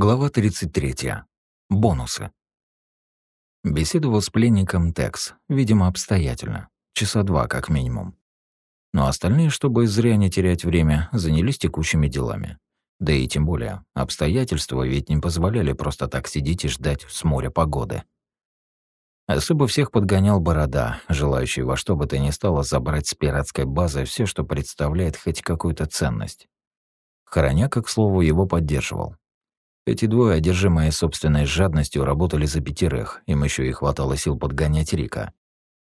Глава 33. Бонусы. Беседовал с пленником Текс, видимо, обстоятельно. Часа два, как минимум. Но остальные, чтобы зря не терять время, занялись текущими делами. Да и тем более, обстоятельства ведь не позволяли просто так сидеть и ждать с моря погоды. Особо всех подгонял Борода, желающий во что бы то ни стало забрать с пиратской базы все, что представляет хоть какую-то ценность. Хороняка, к слову, его поддерживал. Эти двое, одержимые собственной жадностью, работали за пятерых, им еще и хватало сил подгонять Рика.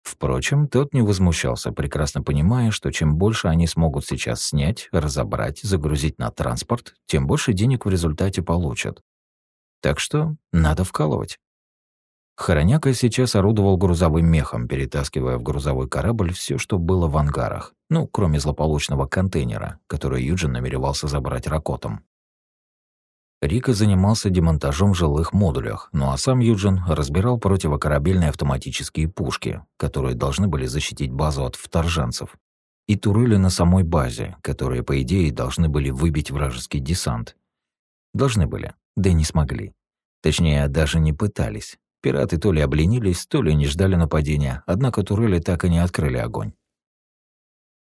Впрочем, тот не возмущался, прекрасно понимая, что чем больше они смогут сейчас снять, разобрать, загрузить на транспорт, тем больше денег в результате получат. Так что надо вкалывать. Хороняка сейчас орудовал грузовым мехом, перетаскивая в грузовой корабль все, что было в ангарах, ну, кроме злополучного контейнера, который Юджин намеревался забрать ракотом. Рика занимался демонтажом в жилых модулях, ну а сам Юджин разбирал противокорабельные автоматические пушки, которые должны были защитить базу от вторженцев, и турели на самой базе, которые, по идее, должны были выбить вражеский десант. Должны были, да и не смогли. Точнее, даже не пытались. Пираты то ли обленились, то ли не ждали нападения, однако турели так и не открыли огонь.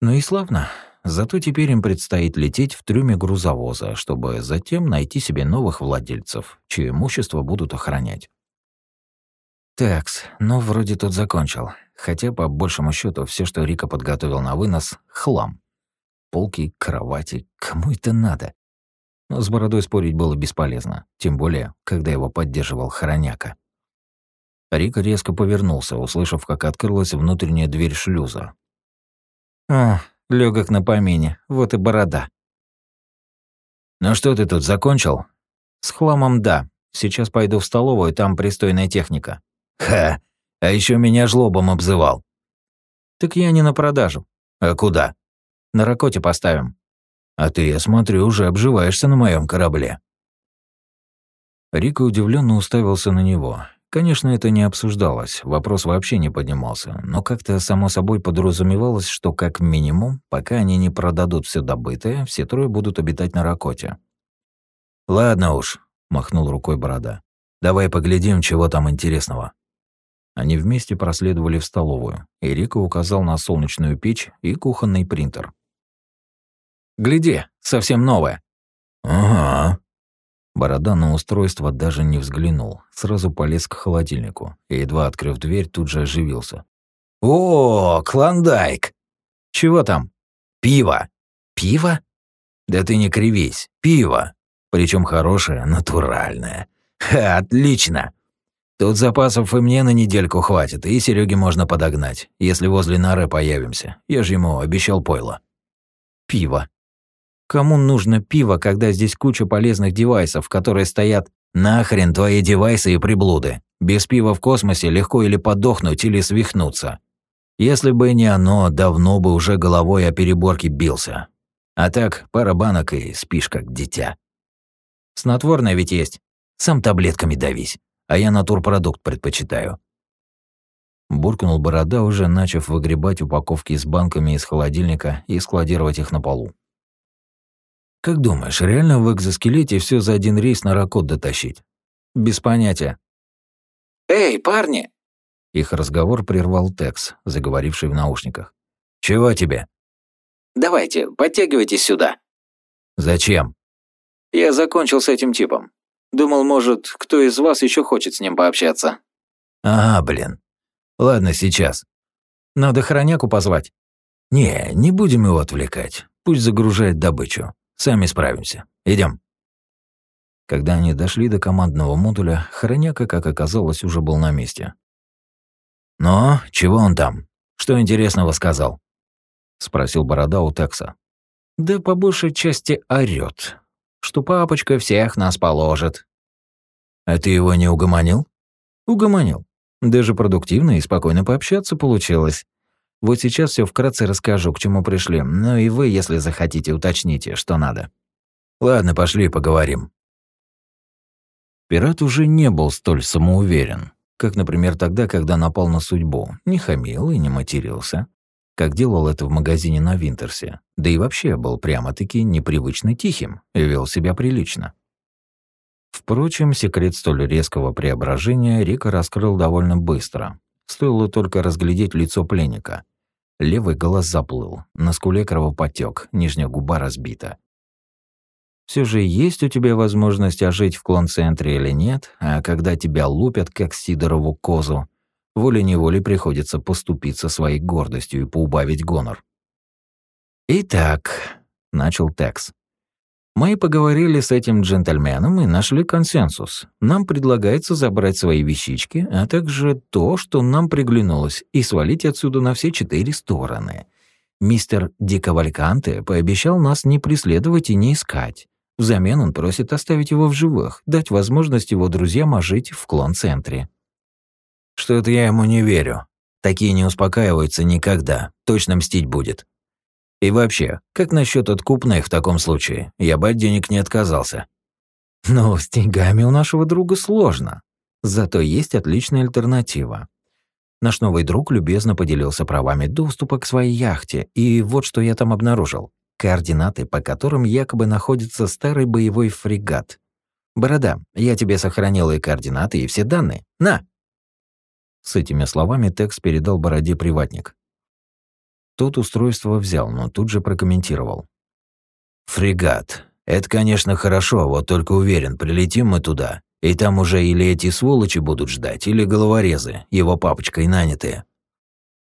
Ну и славно. Зато теперь им предстоит лететь в трюме грузовоза, чтобы затем найти себе новых владельцев, чье имущество будут охранять. Такс, ну вроде тут закончил. Хотя, по большему счету, все, что Рика подготовил на вынос — хлам. Полки, кровати, кому это надо? Но с бородой спорить было бесполезно, тем более, когда его поддерживал Хороняка. Рика резко повернулся, услышав, как открылась внутренняя дверь шлюза. «А, Легок на помине, вот и борода. «Ну что ты тут, закончил?» «С хламом да. Сейчас пойду в столовую, там пристойная техника». «Ха, а еще меня жлобом обзывал». «Так я не на продажу». «А куда?» «На ракоте поставим». «А ты, я смотрю, уже обживаешься на моем корабле». Рика удивленно уставился на него. Конечно, это не обсуждалось, вопрос вообще не поднимался, но как-то само собой подразумевалось, что как минимум, пока они не продадут все добытое, все трое будут обитать на Ракоте. «Ладно уж», — махнул рукой Борода. «Давай поглядим, чего там интересного». Они вместе проследовали в столовую, и Рика указал на солнечную печь и кухонный принтер. «Гляди, совсем новое». «Ага», Борода на устройство даже не взглянул, сразу полез к холодильнику и, едва открыв дверь, тут же оживился. «О, клондайк!» «Чего там?» «Пиво!» «Пиво?» «Да ты не кривись, пиво! Причем хорошее, натуральное. Ха, отлично! Тут запасов и мне на недельку хватит, и Сереге можно подогнать, если возле норы появимся. Я же ему обещал пойло». «Пиво», Кому нужно пиво, когда здесь куча полезных девайсов, которые стоят «Нахрен твои девайсы и приблуды. Без пива в космосе легко или подохнуть, или свихнуться. Если бы не оно, давно бы уже головой о переборке бился. А так, пара банок и спишь как дитя. Снотворное ведь есть. Сам таблетками давись, а я натурпродукт предпочитаю. Буркнул Борода, уже начав выгребать упаковки с банками из холодильника и складировать их на полу. Как думаешь, реально в экзоскелете все за один рейс на Ракот дотащить? Без понятия. Эй, парни! Их разговор прервал Текс, заговоривший в наушниках. Чего тебе? Давайте, подтягивайтесь сюда. Зачем? Я закончил с этим типом. Думал, может, кто из вас еще хочет с ним пообщаться. Ага, блин. Ладно, сейчас. Надо хроняку позвать. Не, не будем его отвлекать. Пусть загружает добычу. Сами справимся. Идем. Когда они дошли до командного модуля, Хороняка, как оказалось, уже был на месте. «Ну, чего он там? Что интересного сказал?» — спросил Борода у Текса. «Да по большей части орёт, что папочка всех нас положит». «А ты его не угомонил?» «Угомонил. Даже продуктивно и спокойно пообщаться получилось. Вот сейчас все вкратце расскажу, к чему пришли. Ну и вы, если захотите, уточните, что надо. Ладно, пошли поговорим. Пират уже не был столь самоуверен, как, например, тогда, когда напал на судьбу, не хамил и не матерился, как делал это в магазине на Винтерсе, да и вообще был прямо-таки непривычно тихим и вел себя прилично. Впрочем, секрет столь резкого преображения Рика раскрыл довольно быстро. Стоило только разглядеть лицо пленника. Левый глаз заплыл, на скуле кровопотек, нижняя губа разбита. Все же есть у тебя возможность ожить в клон-центре или нет, а когда тебя лупят, как Сидорову козу, волей-неволей приходится поступиться своей гордостью и поубавить гонор. «Итак», — начал Текс, — «мы поговорили с этим джентльменом и нашли консенсус. Нам предлагается забрать свои вещички, а также то, что нам приглянулось, и свалить отсюда на все четыре стороны». Мистер Дикавальканте пообещал нас не преследовать и не искать. Взамен он просит оставить его в живых, дать возможность его друзьям ожить в клон-центре. Что-то я ему не верю. Такие не успокаиваются никогда. Точно мстить будет. И вообще, как насчет откупных в таком случае? Я бы от денег не отказался. Ну, с деньгами у нашего друга сложно. Зато есть отличная альтернатива. Наш новый друг любезно поделился правами доступа к своей яхте, и вот что я там обнаружил координаты, по которым якобы находится старый боевой фрегат. «Борода, я тебе сохранил и координаты, и все данные. На!» С этими словами Текс передал Бороде приватник. Тот устройство взял, но тут же прокомментировал. «Фрегат. Это, конечно, хорошо, вот только уверен, прилетим мы туда, и там уже или эти сволочи будут ждать, или головорезы, его папочкой нанятые».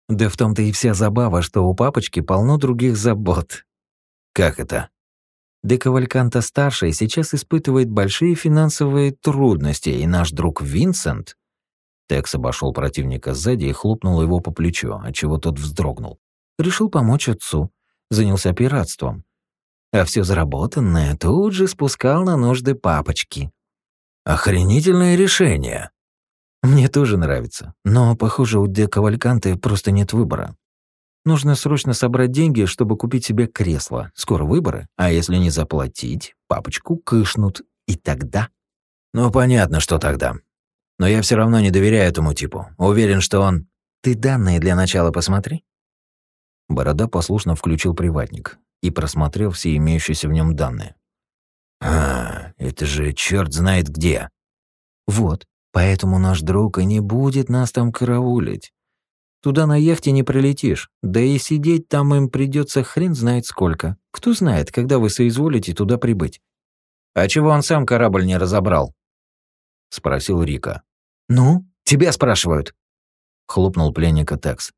«Да в том-то и вся забава, что у папочки полно других забот», как это? Декавальканта-старший сейчас испытывает большие финансовые трудности, и наш друг Винсент... Текс обошел противника сзади и хлопнул его по плечу, отчего тот вздрогнул. Решил помочь отцу. Занялся пиратством. А все заработанное тут же спускал на нужды папочки. Охренительное решение. Мне тоже нравится, но, похоже, у Декавальканты просто нет выбора. Нужно срочно собрать деньги, чтобы купить себе кресло. Скоро выборы, а если не заплатить, папочку кышнут. И тогда... Ну, понятно, что тогда. Но я все равно не доверяю этому типу. Уверен, что он... Ты данные для начала посмотри. Борода послушно включил приватник и просмотрел все имеющиеся в нем данные. А, это же черт знает где. Вот, поэтому наш друг и не будет нас там караулить. Туда на яхте не прилетишь, да и сидеть там им придется хрен знает сколько. Кто знает, когда вы соизволите туда прибыть. «А чего он сам корабль не разобрал?» — спросил Рика. «Ну, тебя спрашивают», — хлопнул пленника Текс.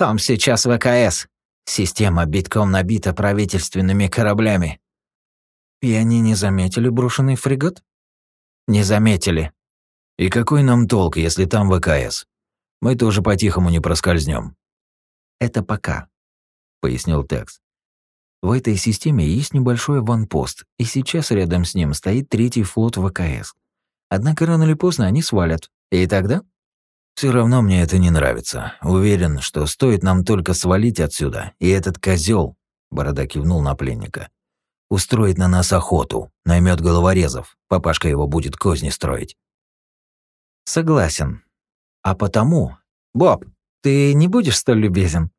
«Там сейчас ВКС. Система битком набита правительственными кораблями». «И они не заметили брошенный фрегат?» «Не заметили». «И какой нам толк, если там ВКС?» Мы тоже по-тихому не проскользнем. «Это пока», — пояснил Текс. «В этой системе есть небольшой ванпост, и сейчас рядом с ним стоит третий флот ВКС. Однако рано или поздно они свалят. И тогда?» Все равно мне это не нравится. Уверен, что стоит нам только свалить отсюда, и этот козел, Борода кивнул на пленника, устроит на нас охоту, наймет головорезов, папашка его будет козни строить. Согласен, а потому... Боб, ты не будешь столь любезен?»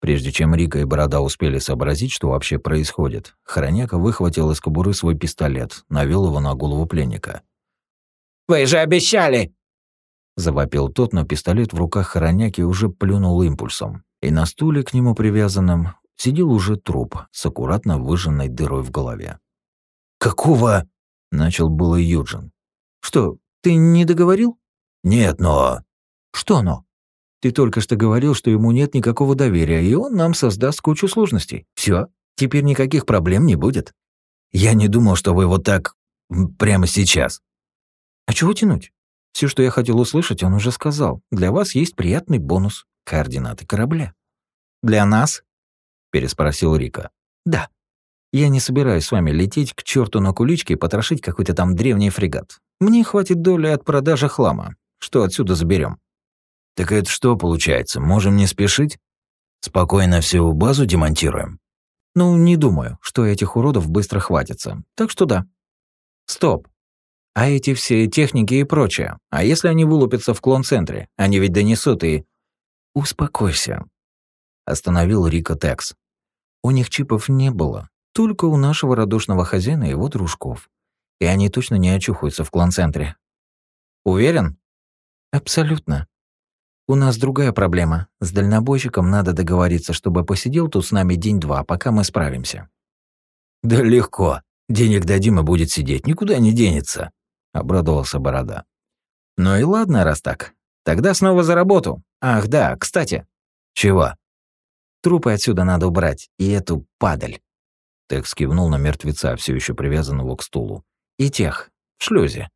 Прежде чем Рика и Борода успели сообразить, что вообще происходит, Хороняка выхватил из кобуры свой пистолет, навел его на голову пленника. «Вы же обещали!» Завопил тот, но пистолет в руках Хороняки уже плюнул импульсом, и на стуле к нему привязанном сидел уже труп с аккуратно выжженной дырой в голове. «Какого?» — начал было Юджин. «Что, ты не договорил?» «Нет, но...» «Что но?» «Ты только что говорил, что ему нет никакого доверия, и он нам создаст кучу сложностей. Все, теперь никаких проблем не будет». «Я не думал, что вы вот так... прямо сейчас». «А чего тянуть? Все, что я хотел услышать, он уже сказал. Для вас есть приятный бонус — координаты корабля». «Для нас?» — переспросил Рика. «Да. Я не собираюсь с вами лететь к черту на куличке и потрошить какой-то там древний фрегат. Мне хватит доли от продажи хлама. Что отсюда заберем? Так это что получается? Можем не спешить? Спокойно всю базу демонтируем? Ну, не думаю, что этих уродов быстро хватится. Так что да. Стоп. А эти все техники и прочее, а если они вылупятся в клон-центре? Они ведь донесут и... Успокойся. Остановил Рика Текс. У них чипов не было, только у нашего радушного хозяина и его дружков. И они точно не очухаются в клан-центре. Уверен? Абсолютно. У нас другая проблема. С дальнобойщиком надо договориться, чтобы посидел тут с нами день-два, пока мы справимся. Да легко. Денег дадим и будет сидеть, никуда не денется, обрадовался Борода. Ну и ладно, раз так. Тогда снова за работу. Ах, да, кстати. Чего? Трупы отсюда надо убрать, и эту падаль. Текс кивнул на мертвеца, все еще привязанного к стулу. И тех, в шлюзе.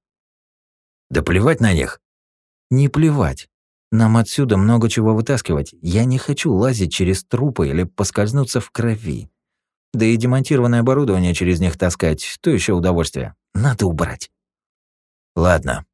Да плевать на них. Не плевать. Нам отсюда много чего вытаскивать. Я не хочу лазить через трупы или поскользнуться в крови. Да и демонтированное оборудование через них таскать – то еще удовольствие. Надо убрать. Ладно,